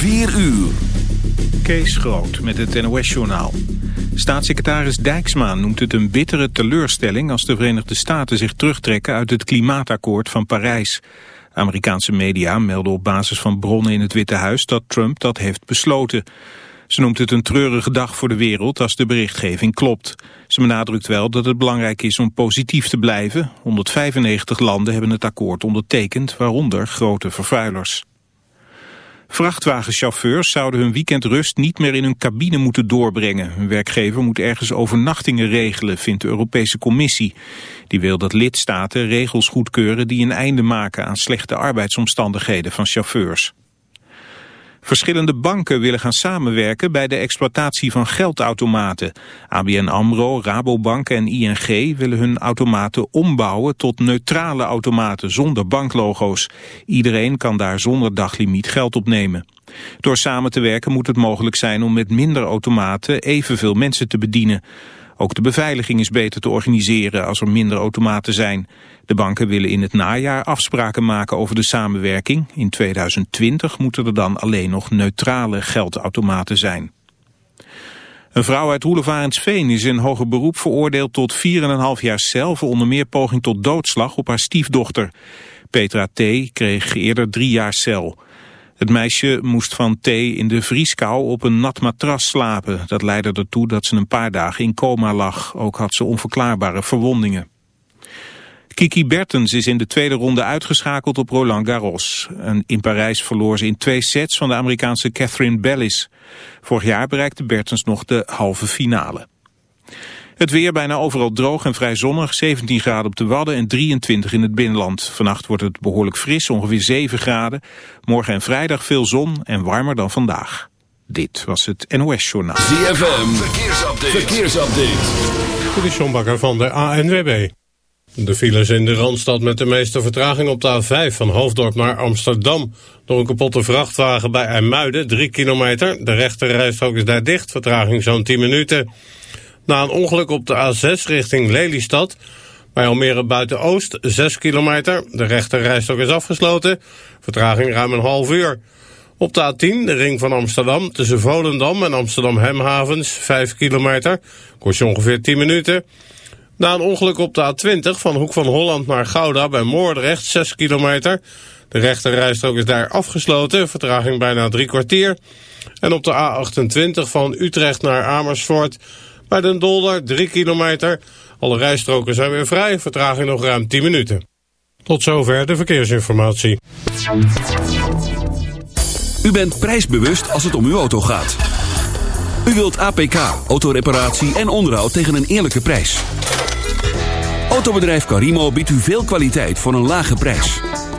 4 uur. Kees Groot met het NOS-journaal. Staatssecretaris Dijksma noemt het een bittere teleurstelling... als de Verenigde Staten zich terugtrekken uit het klimaatakkoord van Parijs. Amerikaanse media melden op basis van bronnen in het Witte Huis... dat Trump dat heeft besloten. Ze noemt het een treurige dag voor de wereld als de berichtgeving klopt. Ze benadrukt wel dat het belangrijk is om positief te blijven. 195 landen hebben het akkoord ondertekend, waaronder grote vervuilers. Vrachtwagenchauffeurs zouden hun weekendrust niet meer in hun cabine moeten doorbrengen. Een werkgever moet ergens overnachtingen regelen, vindt de Europese Commissie. Die wil dat lidstaten regels goedkeuren die een einde maken aan slechte arbeidsomstandigheden van chauffeurs. Verschillende banken willen gaan samenwerken bij de exploitatie van geldautomaten. ABN AMRO, Rabobank en ING willen hun automaten ombouwen tot neutrale automaten zonder banklogo's. Iedereen kan daar zonder daglimiet geld opnemen. Door samen te werken moet het mogelijk zijn om met minder automaten evenveel mensen te bedienen. Ook de beveiliging is beter te organiseren als er minder automaten zijn. De banken willen in het najaar afspraken maken over de samenwerking. In 2020 moeten er dan alleen nog neutrale geldautomaten zijn. Een vrouw uit Roelevarensveen is in hoger beroep veroordeeld tot 4,5 jaar cel... voor onder meer poging tot doodslag op haar stiefdochter. Petra T. kreeg eerder drie jaar cel. Het meisje moest van thee in de vrieskou op een nat matras slapen. Dat leidde ertoe dat ze een paar dagen in coma lag. Ook had ze onverklaarbare verwondingen. Kiki Bertens is in de tweede ronde uitgeschakeld op Roland Garros. En in Parijs verloor ze in twee sets van de Amerikaanse Catherine Bellis. Vorig jaar bereikte Bertens nog de halve finale. Het weer bijna overal droog en vrij zonnig. 17 graden op de Wadden en 23 in het binnenland. Vannacht wordt het behoorlijk fris, ongeveer 7 graden. Morgen en vrijdag veel zon en warmer dan vandaag. Dit was het NOS Journaal. ZFM, verkeersupdate. verkeersupdate. Dit is John Bakker van de ANWB. De files in de Randstad met de meeste vertraging op de A5 van Hoofddorp naar Amsterdam. Door een kapotte vrachtwagen bij IJmuiden, 3 kilometer. De rechterrijstrook is daar dicht, vertraging zo'n 10 minuten. Na een ongeluk op de A6 richting Lelystad. Bij Almere buiten Oost, 6 kilometer. De rechterrijstrook is afgesloten. Vertraging ruim een half uur. Op de A10, de ring van Amsterdam, tussen Volendam en Amsterdam Hemhavens, 5 kilometer. Kost je ongeveer 10 minuten. Na een ongeluk op de A20 van Hoek van Holland naar Gouda bij Moordrecht, 6 kilometer. De rechterrijstrook is daar afgesloten, vertraging bijna drie kwartier. En op de A28 van Utrecht naar Amersfoort bij Den Dolder 3 kilometer. Alle rijstroken zijn weer vrij, vertraging nog ruim 10 minuten. Tot zover de verkeersinformatie. U bent prijsbewust als het om uw auto gaat. U wilt APK, autoreparatie en onderhoud tegen een eerlijke prijs. Autobedrijf Carimo biedt u veel kwaliteit voor een lage prijs.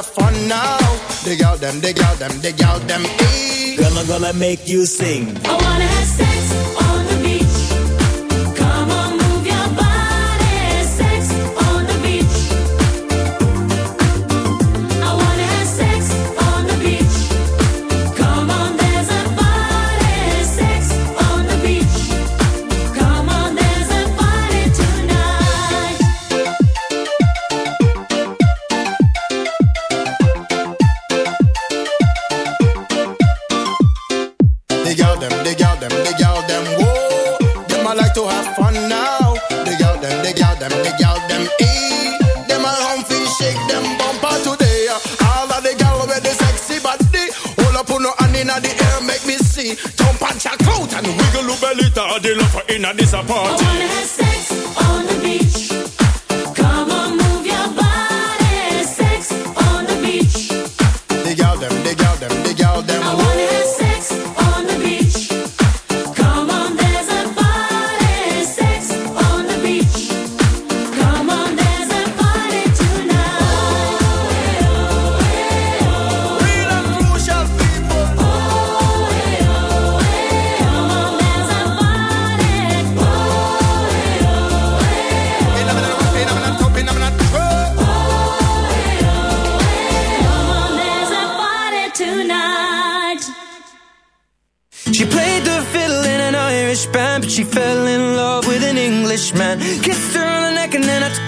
have fun now. Dig out them, dig out them, dig out them. Eh. Girl, I'm gonna make you sing. I wanna have.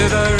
did I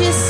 Just.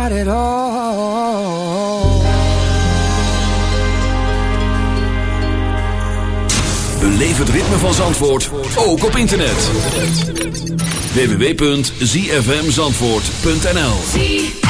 got it het ritme van Zandvoort, ook op internet. www.zfmzandvoort.nl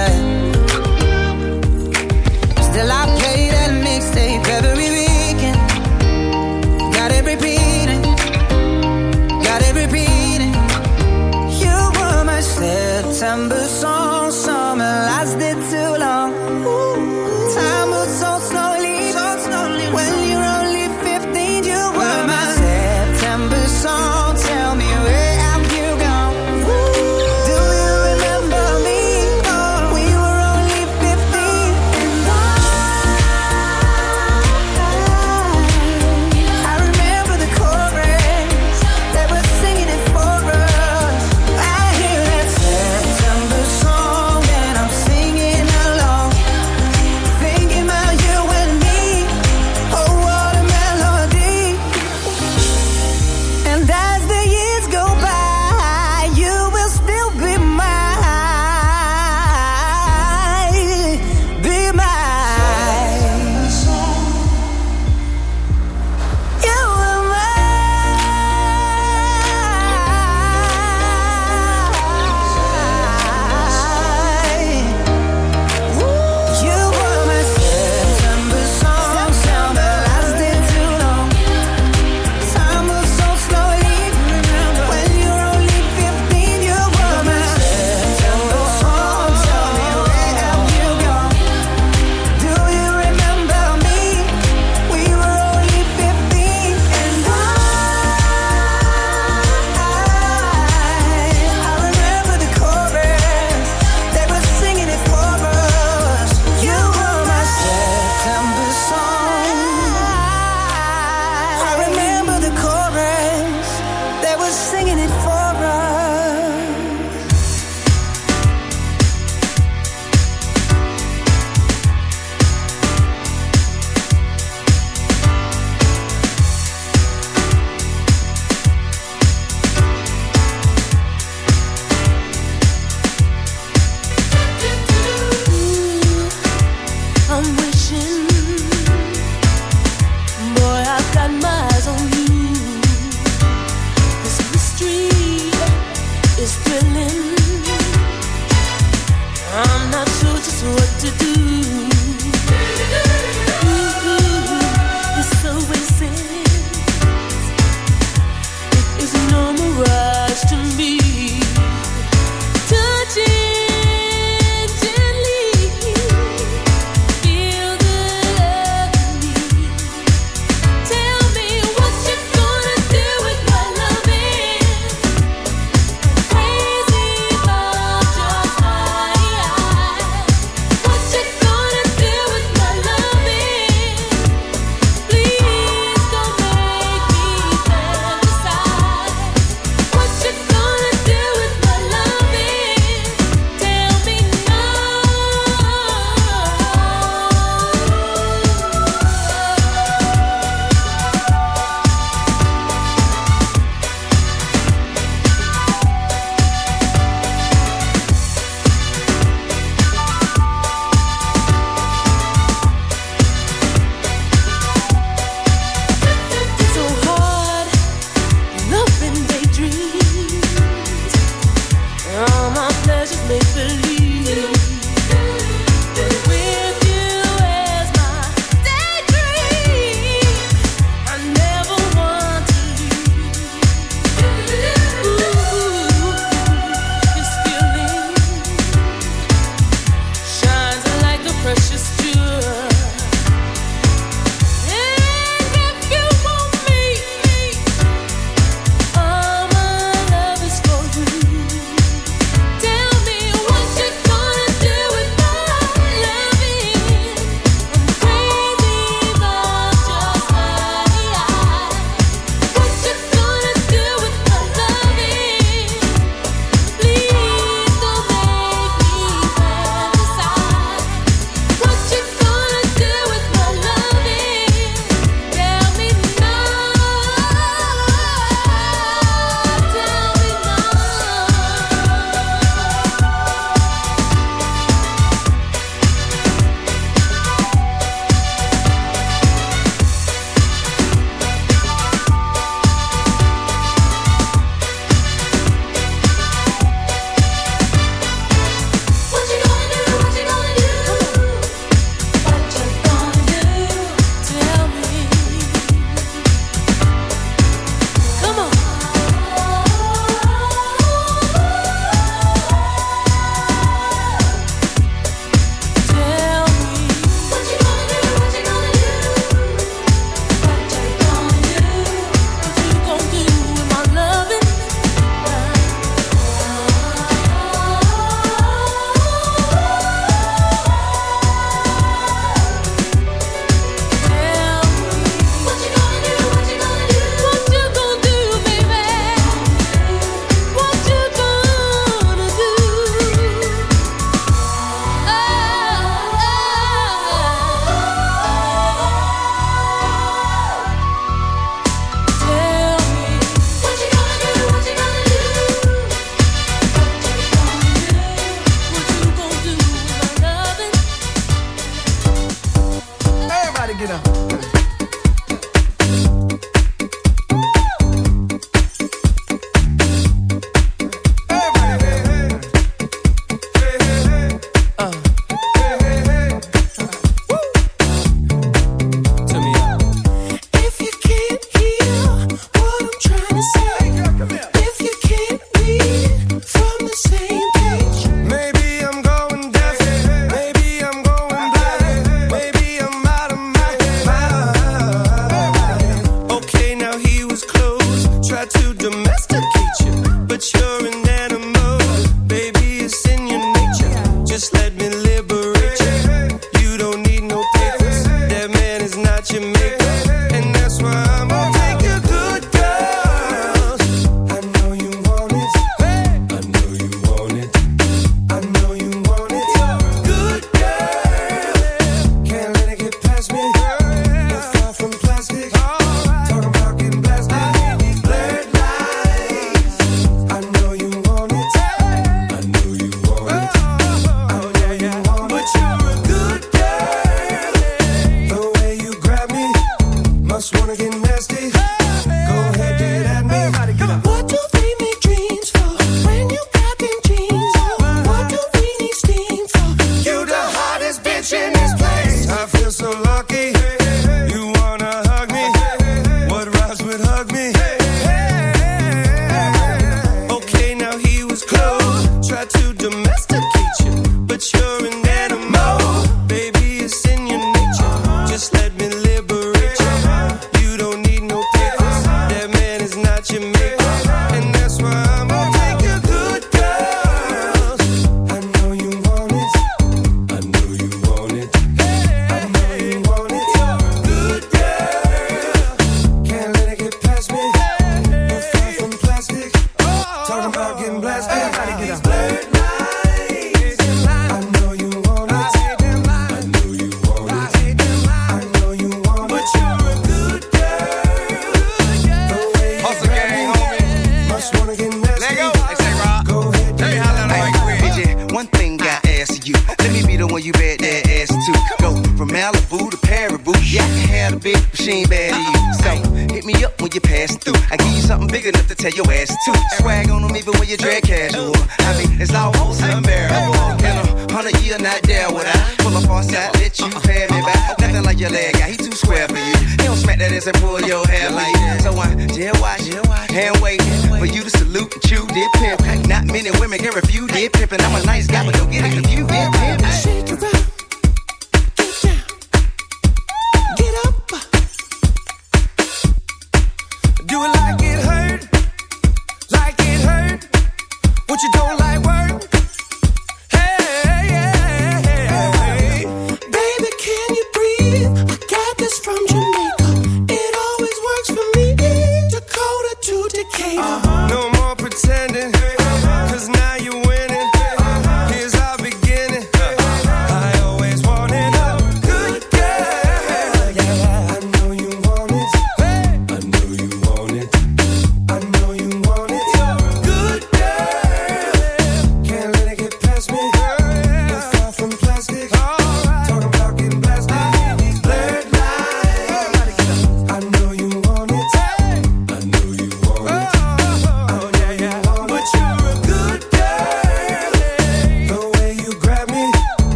nasty. Hey!